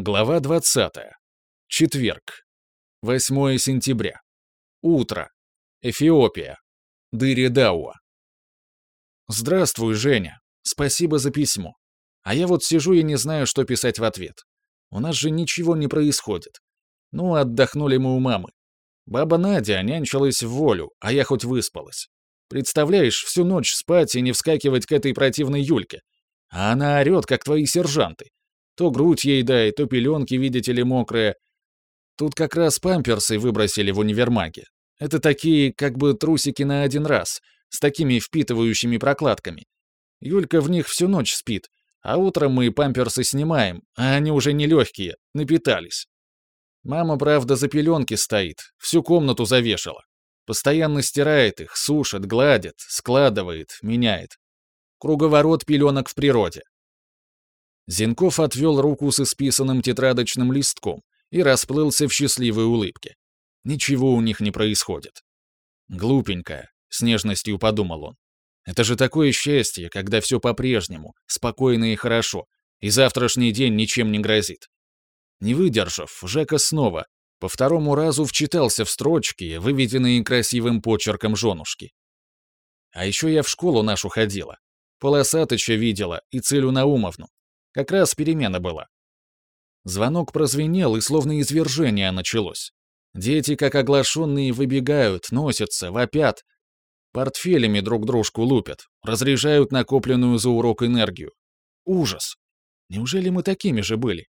Глава 20. Четверг. 8 сентября. Утро. Эфиопия. Дыри-Дауа. Здравствуй, Женя. Спасибо за письмо. А я вот сижу и не знаю, что писать в ответ. У нас же ничего не происходит. Ну, отдохнули мы у мамы. Баба Надя нянчилась в волю, а я хоть выспалась. Представляешь, всю ночь спать и не вскакивать к этой противной Юльке. А она орёт, как твои сержанты. То грудь ей дай, то пеленки, видите ли, мокрые. Тут как раз памперсы выбросили в универмаге. Это такие, как бы, трусики на один раз, с такими впитывающими прокладками. Юлька в них всю ночь спит, а утром мы памперсы снимаем, а они уже не легкие, напитались. Мама, правда, за пеленки стоит, всю комнату завешала. Постоянно стирает их, сушит, гладит, складывает, меняет. Круговорот пеленок в природе. Зинков отвел руку с исписанным тетрадочным листком и расплылся в счастливой улыбке. Ничего у них не происходит. Глупенькая, с нежностью подумал он. Это же такое счастье, когда все по-прежнему, спокойно и хорошо, и завтрашний день ничем не грозит. Не выдержав, Жека снова, по второму разу вчитался в строчки, выведенные красивым почерком женушки. А еще я в школу нашу ходила. Полосатыча видела и Целю Наумовну. Как раз перемена была. Звонок прозвенел, и словно извержение началось. Дети, как оглашенные, выбегают, носятся, вопят. Портфелями друг дружку лупят, разряжают накопленную за урок энергию. Ужас! Неужели мы такими же были?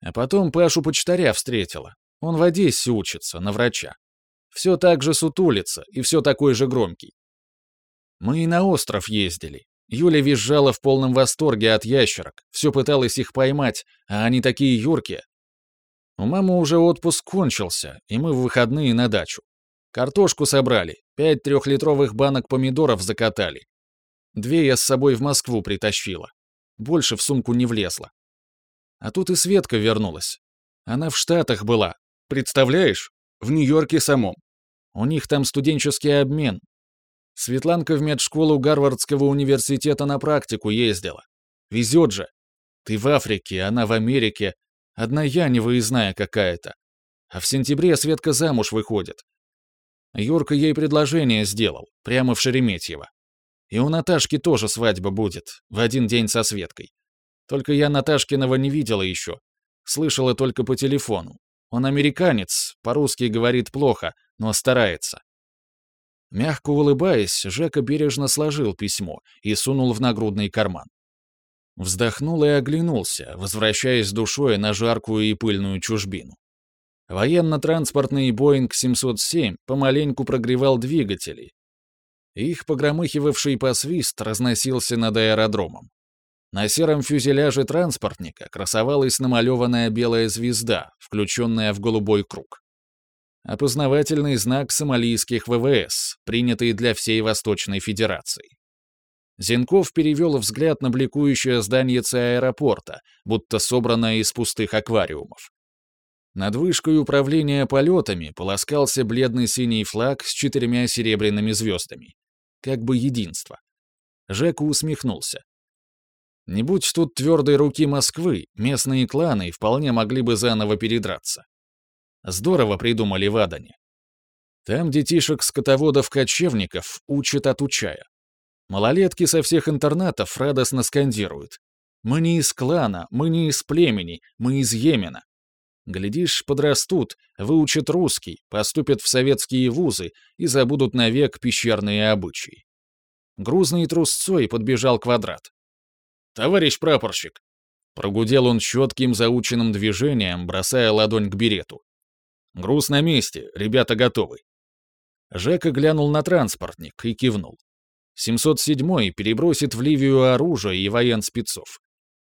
А потом Пашу почтаря встретила. Он в Одессе учится, на врача. Все так же сутулится и все такой же громкий. Мы и на остров ездили, Юля визжала в полном восторге от ящерок, все пыталась их поймать, а они такие юркие. У мамы уже отпуск кончился, и мы в выходные на дачу. Картошку собрали, пять трехлитровых банок помидоров закатали. Две я с собой в Москву притащила. Больше в сумку не влезла. А тут и Светка вернулась. Она в Штатах была. Представляешь? В Нью-Йорке самом. У них там студенческий обмен, Светланка в медшколу Гарвардского университета на практику ездила. Везет же. Ты в Африке, она в Америке. Одна я невыездная какая-то. А в сентябре Светка замуж выходит. Юрка ей предложение сделал, прямо в Шереметьево. И у Наташки тоже свадьба будет, в один день со Светкой. Только я Наташкиного не видела еще. Слышала только по телефону. Он американец, по-русски говорит плохо, но старается. Мягко улыбаясь, Жека бережно сложил письмо и сунул в нагрудный карман. Вздохнул и оглянулся, возвращаясь душой на жаркую и пыльную чужбину. Военно-транспортный Боинг 707 помаленьку прогревал двигатели. Их погромыхивавший посвист разносился над аэродромом. На сером фюзеляже транспортника красовалась намалеванная белая звезда, включенная в голубой круг опознавательный знак сомалийских ВВС, принятый для всей Восточной Федерации. Зенков перевел взгляд на бликующее здание аэропорта, будто собранное из пустых аквариумов. Над вышкой управления полетами полоскался бледный синий флаг с четырьмя серебряными звездами. Как бы единство. Жека усмехнулся. Не будь тут твердой руки Москвы, местные кланы вполне могли бы заново передраться. Здорово придумали в Адане. Там детишек-скотоводов-кочевников учат отучая. Малолетки со всех интернатов радостно скандируют. «Мы не из клана, мы не из племени, мы из Йемена». Глядишь, подрастут, выучат русский, поступят в советские вузы и забудут навек пещерные обычаи. Грузный трусцой подбежал квадрат. «Товарищ прапорщик!» Прогудел он четким заученным движением, бросая ладонь к берету. Груз на месте, ребята готовы. Жека глянул на транспортник и кивнул. 707-й перебросит в Ливию оружие и военспецов.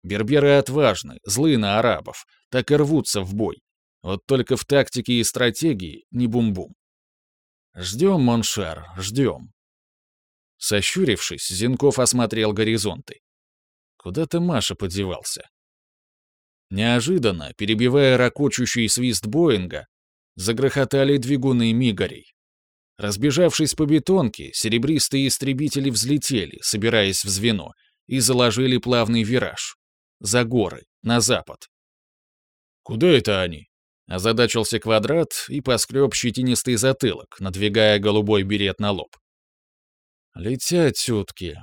Берберы отважны, злы на арабов, так и рвутся в бой. Вот только в тактике и стратегии не бум-бум. Ждем, Моншар, ждем. Сощурившись, Зинков осмотрел горизонты. Куда-то Маша подевался. Неожиданно, перебивая ракочущий свист Боинга, Загрохотали двигуны мигарей. Разбежавшись по бетонке, серебристые истребители взлетели, собираясь в звено, и заложили плавный вираж. За горы, на запад. «Куда это они?» Озадачился квадрат и поскреб щетинистый затылок, надвигая голубой берет на лоб. «Летять утки,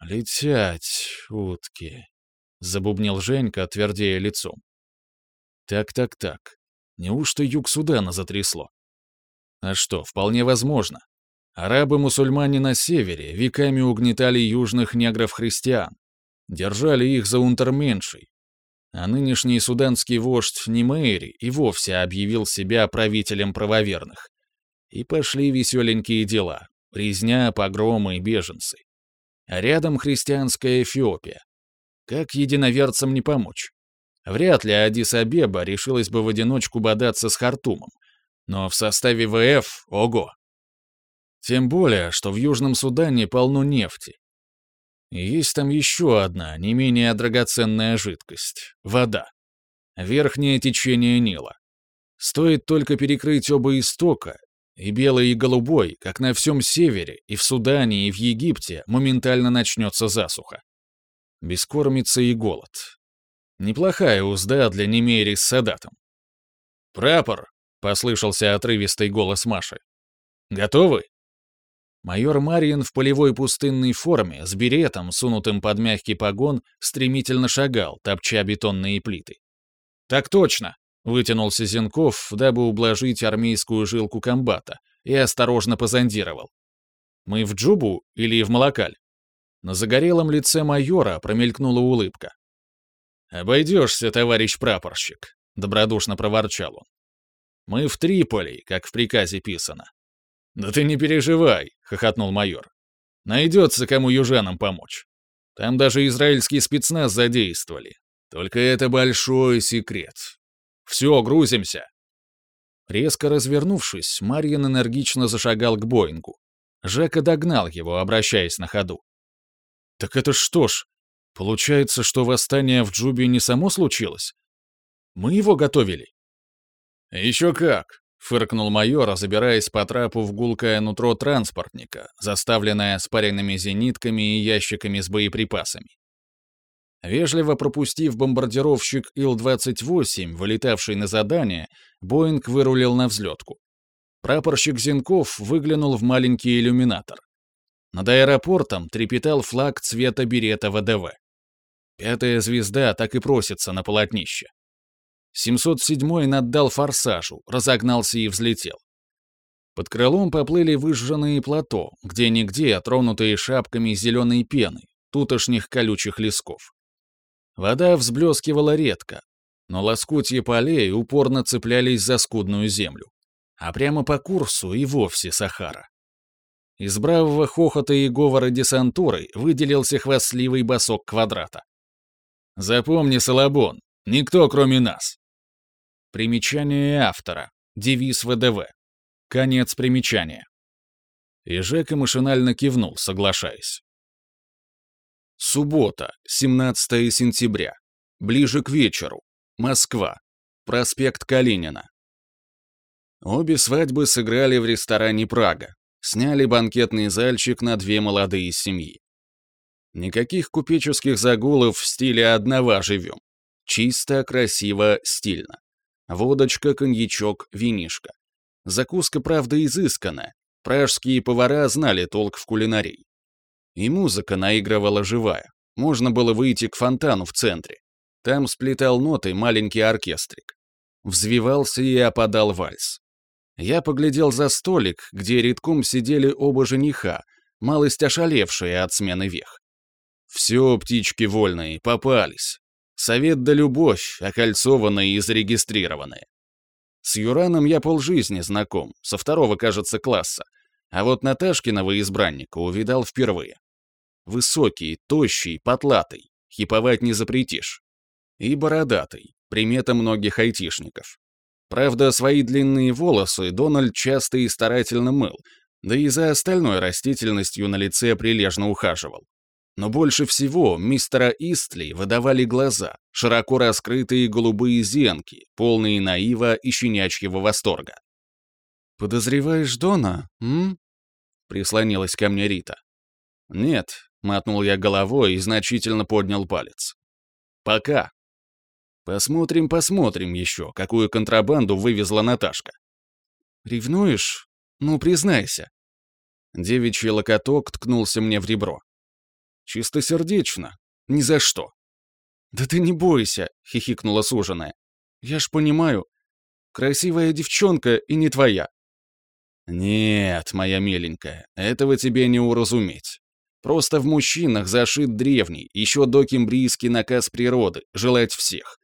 летять утки», — забубнил Женька, твердея лицом. «Так-так-так, неужто юг Судана затрясло? А что, вполне возможно. Арабы-мусульмане на севере веками угнетали южных негров-христиан, держали их за унтерменшей, а нынешний суданский вождь Нимейри и вовсе объявил себя правителем правоверных. И пошли веселенькие дела, резня, погромы и беженцы. А рядом христианская Эфиопия. Как единоверцам не помочь? Вряд ли Адис-Абеба решилась бы в одиночку бодаться с Хартумом, но в составе ВФ — ого! Тем более, что в Южном Судане полно нефти, и есть там еще одна, не менее драгоценная жидкость — вода. Верхнее течение Нила. Стоит только перекрыть оба истока, и белый, и голубой, как на всем севере, и в Судане, и в Египте, моментально начнется засуха. Бескормица и голод. Неплохая узда для Немери с Садатом. «Прапор!» — послышался отрывистый голос Маши. «Готовы?» Майор Марьин в полевой пустынной форме, с беретом, сунутым под мягкий погон, стремительно шагал, топча бетонные плиты. «Так точно!» — вытянулся Зенков, дабы ублажить армейскую жилку комбата, и осторожно позондировал. «Мы в Джубу или в Малакаль?» На загорелом лице майора промелькнула улыбка. «Обойдешься, товарищ прапорщик», — добродушно проворчал он. «Мы в Триполи, как в приказе писано. «Да ты не переживай», — хохотнул майор. «Найдется, кому южанам помочь. Там даже израильский спецназ задействовали. Только это большой секрет. Все, грузимся». Резко развернувшись, Марьин энергично зашагал к Боингу. Жека догнал его, обращаясь на ходу. «Так это что ж, получается, что восстание в Джубе не само случилось? Мы его готовили?» «Еще как!» — фыркнул майор, забираясь по трапу в гулкое нутро транспортника, заставленное спаренными зенитками и ящиками с боеприпасами. Вежливо пропустив бомбардировщик Ил-28, вылетавший на задание, Боинг вырулил на взлетку. Прапорщик Зенков выглянул в маленький иллюминатор. Над аэропортом трепетал флаг цвета берета ВДВ. Пятая звезда так и просится на полотнище. 707-й наддал форсажу, разогнался и взлетел. Под крылом поплыли выжженные плато, где-нигде тронутые шапками зеленой пены, тутошних колючих лесков. Вода взблескивала редко, но лоскутья полей упорно цеплялись за скудную землю. А прямо по курсу и вовсе Сахара. Из бравого хохота и говора десантуры выделился хвастливый босок квадрата. «Запомни, Салабон, никто кроме нас. Примечание автора. Девиз ВДВ. Конец примечания. И Жека машинально кивнул, соглашаясь. Суббота, 17 сентября. Ближе к вечеру. Москва. Проспект Калинина. Обе свадьбы сыграли в ресторане «Прага». Сняли банкетный зальчик на две молодые семьи. Никаких купеческих загулов в стиле «одного живем». Чисто, красиво, стильно. Водочка, коньячок, винишко. Закуска, правда, изысканная. Пражские повара знали толк в кулинарии. И музыка наигрывала живая. Можно было выйти к фонтану в центре. Там сплетал ноты маленький оркестрик. Взвивался и опадал вальс. Я поглядел за столик, где редком сидели оба жениха, малость ошалевшие от смены вех. Все, птички вольные, попались. Совет да любовь, окольцованные и зарегистрированные. С Юраном я полжизни знаком, со второго, кажется, класса. А вот Наташкиного избранника увидал впервые. Высокий, тощий, потлатый. Хиповать не запретишь. И бородатый, примета многих айтишников. Правда, свои длинные волосы Дональд часто и старательно мыл, да и за остальной растительностью на лице прилежно ухаживал. Но больше всего мистера Истли выдавали глаза, широко раскрытые голубые зенки, полные наива и щенячьего восторга. «Подозреваешь Дона, м?» — прислонилась ко мне Рита. «Нет», — мотнул я головой и значительно поднял палец. «Пока». Посмотрим, посмотрим еще, какую контрабанду вывезла Наташка. Ревнуешь? Ну, признайся. Девичий локоток ткнулся мне в ребро. Чистосердечно. Ни за что. «Да ты не бойся», — хихикнула суженая. «Я ж понимаю. Красивая девчонка и не твоя». «Нет, моя миленькая, этого тебе не уразуметь. Просто в мужчинах зашит древний, еще докембрийский наказ природы — желать всех.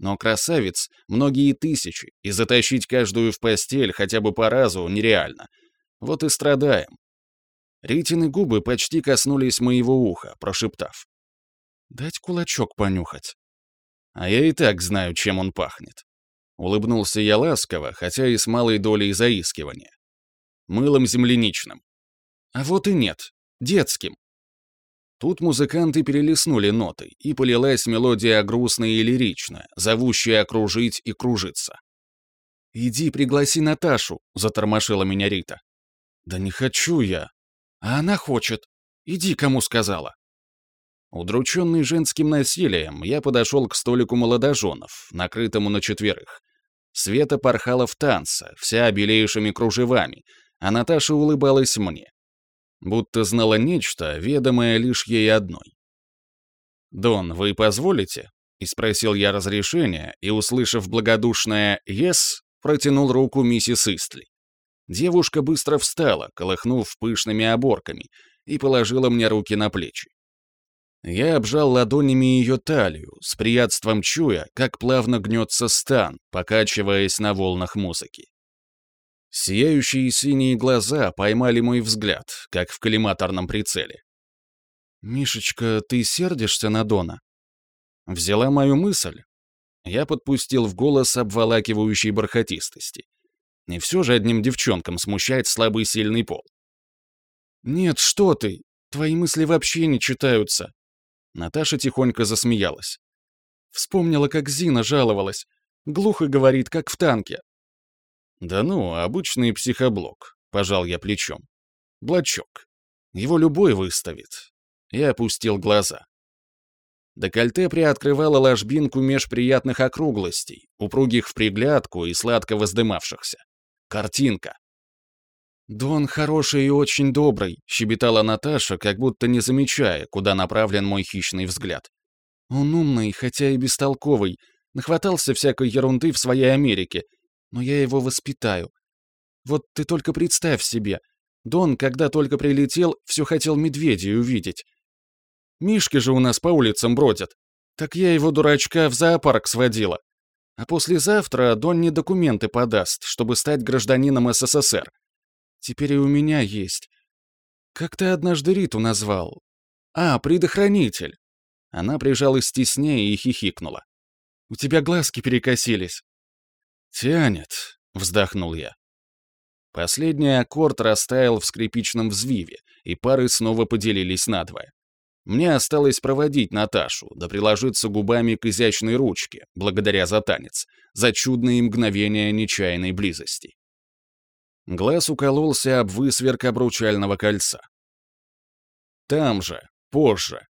Но красавиц многие тысячи, и затащить каждую в постель хотя бы по разу нереально. Вот и страдаем. Ритины губы почти коснулись моего уха, прошептав. «Дать кулачок понюхать». А я и так знаю, чем он пахнет. Улыбнулся я ласково, хотя и с малой долей заискивания. Мылом земляничным. А вот и нет. Детским. Тут музыканты перелистнули ноты, и полилась мелодия грустная и лиричная, зовущая окружить и кружиться. «Иди пригласи Наташу», — затормошила меня Рита. «Да не хочу я», а она хочет. Иди, кому сказала. Удрученный женским насилием, я подошел к столику молодоженов, накрытому на четверых. Света порхала в танце, вся белейшими кружевами, а Наташа улыбалась мне. Будто знала нечто, ведомое лишь ей одной. «Дон, вы позволите?» — и спросил я разрешения, и, услышав благодушное «Yes», протянул руку миссис Истли. Девушка быстро встала, колыхнув пышными оборками, и положила мне руки на плечи. Я обжал ладонями ее талию, с приятством чуя, как плавно гнется стан, покачиваясь на волнах музыки. Сияющие синие глаза поймали мой взгляд, как в коллиматорном прицеле. «Мишечка, ты сердишься на Дона?» Взяла мою мысль. Я подпустил в голос обволакивающей бархатистости. Не все же одним девчонкам смущает слабый сильный пол. «Нет, что ты! Твои мысли вообще не читаются!» Наташа тихонько засмеялась. Вспомнила, как Зина жаловалась. Глухо говорит, как в танке. «Да ну, обычный психоблок», — пожал я плечом. «Блочок. Его любой выставит». Я опустил глаза. Декольте приоткрывало ложбинку меж приятных округлостей, упругих в приглядку и сладко воздымавшихся. Картинка. «Дон хороший и очень добрый», — щебетала Наташа, как будто не замечая, куда направлен мой хищный взгляд. «Он умный, хотя и бестолковый, нахватался всякой ерунды в своей Америке, но я его воспитаю. Вот ты только представь себе, Дон, когда только прилетел, все хотел медведей увидеть. Мишки же у нас по улицам бродят. Так я его, дурачка, в зоопарк сводила. А послезавтра Донни документы подаст, чтобы стать гражданином СССР. Теперь и у меня есть. Как ты однажды Риту назвал? А, предохранитель. Она прижалась теснее и хихикнула. У тебя глазки перекосились. Тянет, вздохнул я. Последний аккорд растаял в скрипичном взвиве, и пары снова поделились надвое. Мне осталось проводить Наташу, да приложиться губами к изящной ручке, благодаря за танец, за чудные мгновения нечаянной близости. Глаз укололся об высверк обручального кольца. Там же, позже.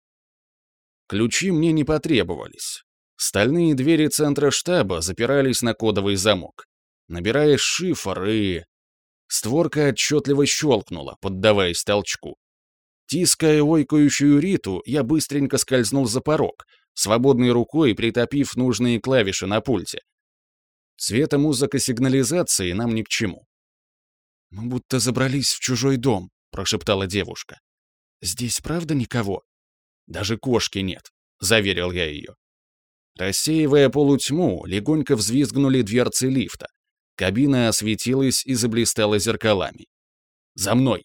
Ключи мне не потребовались. Стальные двери центра штаба запирались на кодовый замок. Набираешь шифр и... Створка отчетливо щелкнула, поддаваясь толчку. Тиская ойкающую Риту, я быстренько скользнул за порог, свободной рукой притопив нужные клавиши на пульте. Цвета музыка сигнализации нам ни к чему. «Мы будто забрались в чужой дом», — прошептала девушка. «Здесь правда никого?» «Даже кошки нет», — заверил я ее. Рассеивая полутьму, легонько взвизгнули дверцы лифта. Кабина осветилась и заблистала зеркалами. «За мной!»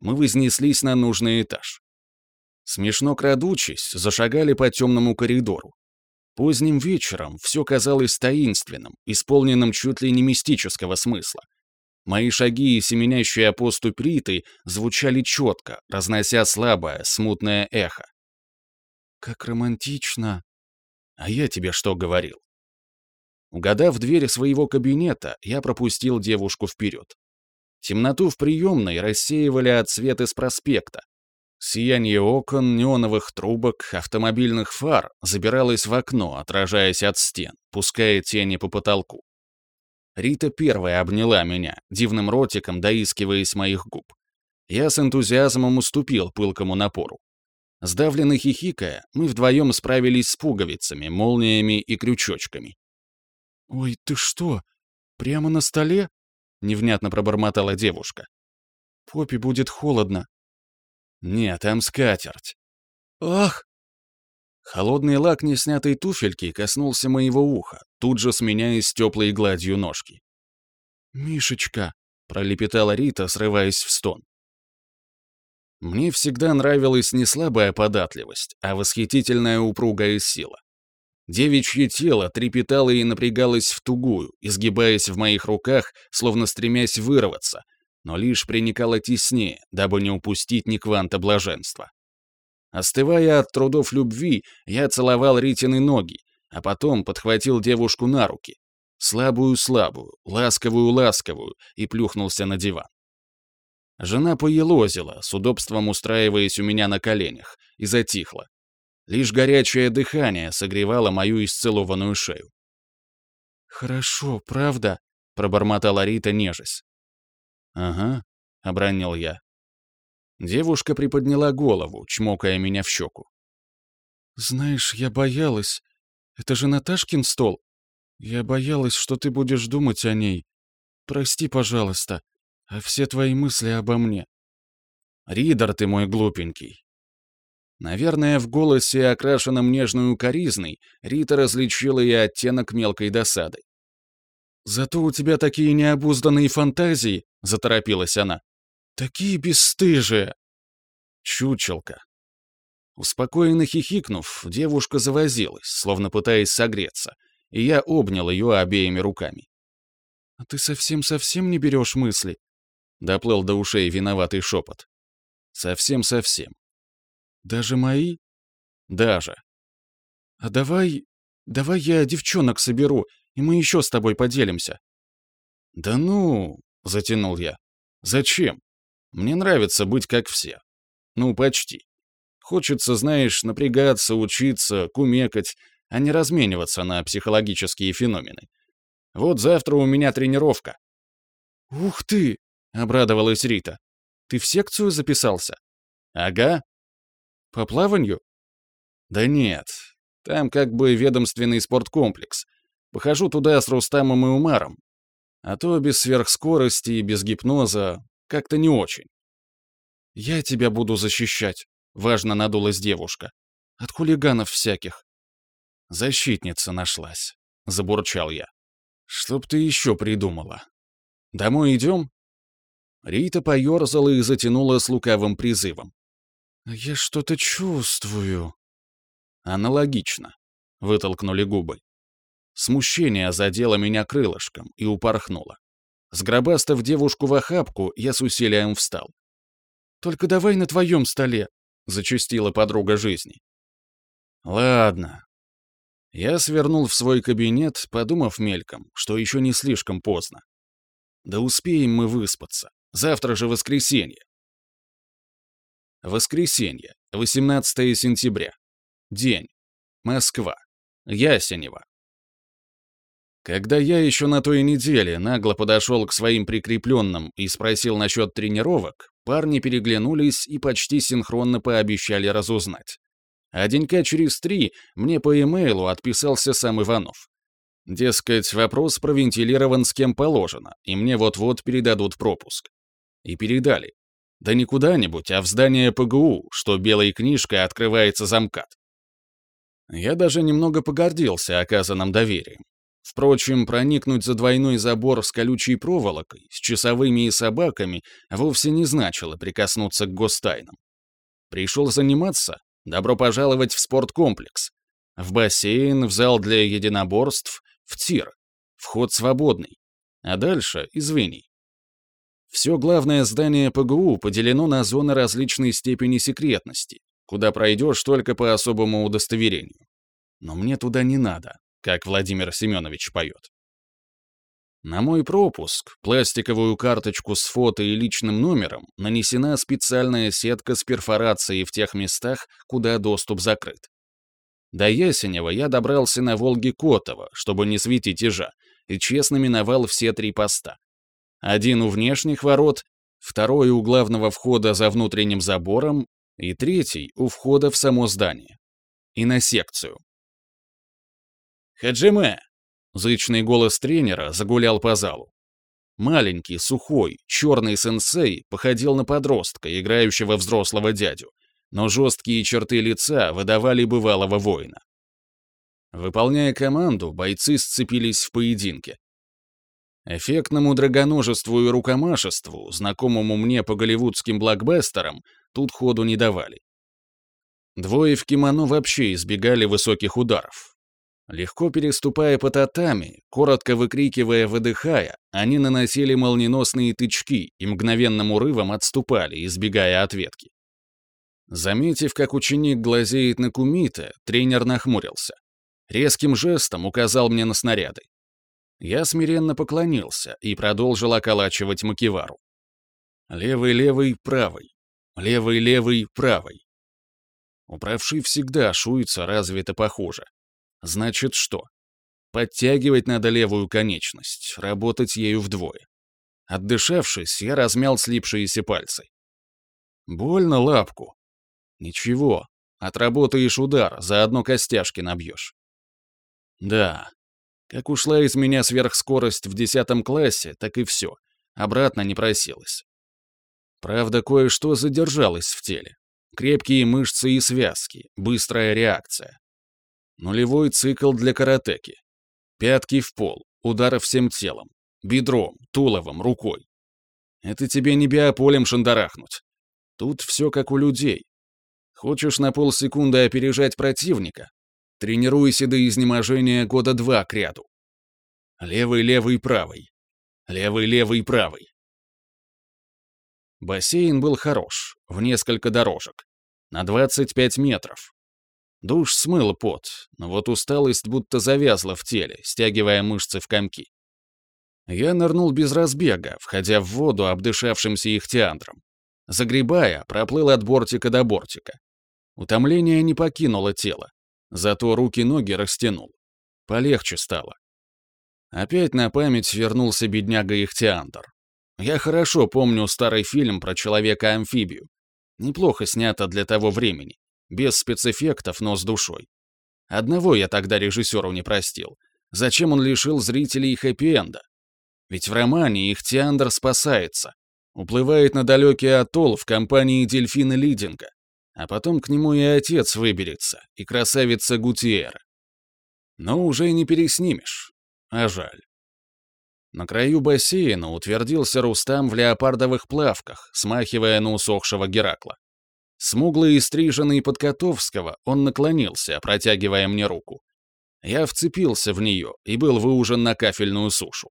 мы вознеслись на нужный этаж. Смешно крадучись, зашагали по темному коридору. Поздним вечером все казалось таинственным, исполненным чуть ли не мистического смысла. Мои шаги и семенящие поступь Риты звучали четко, разнося слабое, смутное эхо. «Как романтично!» «А я тебе что говорил?» Угадав дверь своего кабинета, я пропустил девушку вперед. Темноту в приемной рассеивали от света с проспекта. Сияние окон, неоновых трубок, автомобильных фар забиралось в окно, отражаясь от стен, пуская тени по потолку. Рита первая обняла меня, дивным ротиком доискиваясь моих губ. Я с энтузиазмом уступил пылкому напору. Сдавленно хихикая, мы вдвоем справились с пуговицами, молниями и крючочками. «Ой, ты что? Прямо на столе?» — невнятно пробормотала девушка. «Попе будет холодно». «Нет, там скатерть». «Ах!» Холодный лак неснятой туфельки коснулся моего уха, тут же сменяясь теплой гладью ножки. «Мишечка!» — пролепетала Рита, срываясь в стон. Мне всегда нравилась не слабая податливость, а восхитительная упругая сила. Девичье тело трепетало и напрягалось в тугую, изгибаясь в моих руках, словно стремясь вырваться, но лишь приникало теснее, дабы не упустить ни кванта блаженства. Остывая от трудов любви, я целовал Ритины ноги, а потом подхватил девушку на руки, слабую-слабую, ласковую-ласковую, и плюхнулся на диван. Жена поелозила, с удобством устраиваясь у меня на коленях, и затихла. Лишь горячее дыхание согревало мою исцелованную шею. «Хорошо, правда?» — пробормотала Рита, нежесть. «Ага», — обронил я. Девушка приподняла голову, чмокая меня в щеку. «Знаешь, я боялась. Это же Наташкин стол. Я боялась, что ты будешь думать о ней. Прости, пожалуйста а все твои мысли обо мне. Ридер ты мой глупенький. Наверное, в голосе, окрашенном нежной укоризной, Рита различила и оттенок мелкой досады. «Зато у тебя такие необузданные фантазии», — заторопилась она. «Такие бесстыжие!» Чучелка. Успокоенно хихикнув, девушка завозилась, словно пытаясь согреться, и я обнял ее обеими руками. «А ты совсем-совсем не берешь мысли?» Доплыл до ушей виноватый шепот. Совсем-совсем. Даже мои? Даже. А давай... Давай я девчонок соберу, и мы еще с тобой поделимся. Да ну, затянул я. Зачем? Мне нравится быть как все. Ну, почти. Хочется, знаешь, напрягаться, учиться, кумекать, а не размениваться на психологические феномены. Вот завтра у меня тренировка. Ух ты! — обрадовалась Рита. «Ты в секцию записался?» «Ага». «По плаванию?» «Да нет. Там как бы ведомственный спорткомплекс. Похожу туда с Рустамом и Умаром. А то без сверхскорости и без гипноза как-то не очень». «Я тебя буду защищать», — важно надулась девушка. «От хулиганов всяких». «Защитница нашлась», — забурчал я. «Чтоб ты еще придумала. Домой идем?» Рита поерзала и затянула с лукавым призывом. «Я что-то чувствую». «Аналогично», — вытолкнули губы. Смущение задело меня крылышком и упорхнуло. Сгробастав девушку в охапку, я с усилием встал. «Только давай на твоем столе», — зачастила подруга жизни. «Ладно». Я свернул в свой кабинет, подумав мельком, что еще не слишком поздно. Да успеем мы выспаться. Завтра же воскресенье. Воскресенье, 18 сентября. День. Москва. Ясенево. Когда я еще на той неделе нагло подошел к своим прикрепленным и спросил насчет тренировок, парни переглянулись и почти синхронно пообещали разузнать. А денька через три мне по имейлу отписался сам Иванов. Дескать, вопрос провентилирован с кем положено, и мне вот-вот передадут пропуск. И передали. Да не куда-нибудь, а в здание ПГУ, что белой книжкой открывается замкат. Я даже немного погордился оказанным доверием. Впрочем, проникнуть за двойной забор с колючей проволокой, с часовыми и собаками вовсе не значило прикоснуться к гостайнам. Пришел заниматься? Добро пожаловать в спорткомплекс. В бассейн, в зал для единоборств, в тир. Вход свободный. А дальше — извини. Все главное здание ПГУ поделено на зоны различной степени секретности, куда пройдешь только по особому удостоверению. Но мне туда не надо, как Владимир Семенович поет. На мой пропуск, пластиковую карточку с фото и личным номером, нанесена специальная сетка с перфорацией в тех местах, куда доступ закрыт. До Ясенева я добрался на Волге Котова, чтобы не светить ежа, и честно миновал все три поста. Один у внешних ворот, второй у главного входа за внутренним забором и третий у входа в само здание. И на секцию. «Хаджиме!» — зычный голос тренера загулял по залу. Маленький, сухой, черный сенсей походил на подростка, играющего взрослого дядю, но жесткие черты лица выдавали бывалого воина. Выполняя команду, бойцы сцепились в поединке. Эффектному драгоножеству и рукомашеству, знакомому мне по голливудским блокбастерам, тут ходу не давали. Двое в кимоно вообще избегали высоких ударов. Легко переступая по татами, коротко выкрикивая, выдыхая, они наносили молниеносные тычки и мгновенным урывом отступали, избегая ответки. Заметив, как ученик глазеет на Кумита, тренер нахмурился. Резким жестом указал мне на снаряды. Я смиренно поклонился и продолжил околачивать макевару. Левый-левый, правый. Левый-левый, правый. У правши всегда шуется развито похоже. Значит что? Подтягивать надо левую конечность, работать ею вдвое. Отдышавшись, я размял слипшиеся пальцы. Больно лапку. Ничего, отработаешь удар, заодно костяшки набьешь. Да, как ушла из меня сверхскорость в десятом классе, так и все. Обратно не просилась. Правда, кое-что задержалось в теле. Крепкие мышцы и связки, быстрая реакция. Нулевой цикл для каратеки. Пятки в пол, удары всем телом. Бедром, туловом, рукой. Это тебе не биополем шандарахнуть. Тут все как у людей. Хочешь на полсекунды опережать противника? Тренируйся до изнеможения года два к ряду. Левый, левый, правый. Левый, левый, правый. Бассейн был хорош, в несколько дорожек. На 25 метров. Душ смыл пот, но вот усталость будто завязла в теле, стягивая мышцы в комки. Я нырнул без разбега, входя в воду обдышавшимся ихтиандром. Загребая, проплыл от бортика до бортика. Утомление не покинуло тело. Зато руки-ноги растянул. Полегче стало. Опять на память вернулся бедняга Ихтиандр. Я хорошо помню старый фильм про человека-амфибию. Неплохо снято для того времени. Без спецэффектов, но с душой. Одного я тогда режиссеру не простил. Зачем он лишил зрителей хэппи-энда? Ведь в романе Ихтиандр спасается. Уплывает на далекий атолл в компании дельфина Лидинга. А потом к нему и отец выберется, и красавица Гутиера. Но уже не переснимешь. А жаль. На краю бассейна утвердился Рустам в леопардовых плавках, смахивая на усохшего Геракла. Смуглый и стриженный под Котовского, он наклонился, протягивая мне руку. Я вцепился в нее и был выужен на кафельную сушу.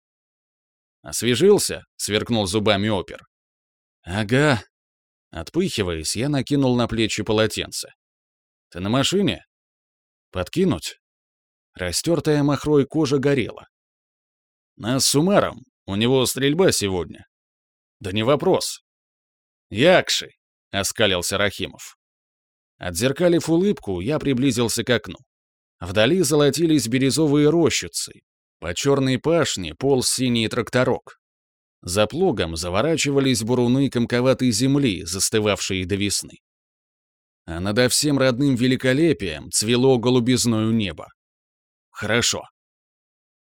«Освежился?» — сверкнул зубами опер. «Ага», Отпыхиваясь, я накинул на плечи полотенце. «Ты на машине?» «Подкинуть?» Растертая махрой кожа горела. «Нас с Умаром. У него стрельба сегодня». «Да не вопрос». «Якши!» — оскалился Рахимов. Отзеркалив улыбку, я приблизился к окну. Вдали золотились бирюзовые рощицы. По черной пашне полз синий тракторок. За плугом заворачивались буруны комковатой земли, застывавшие до весны. А над всем родным великолепием цвело голубизною небо. Хорошо.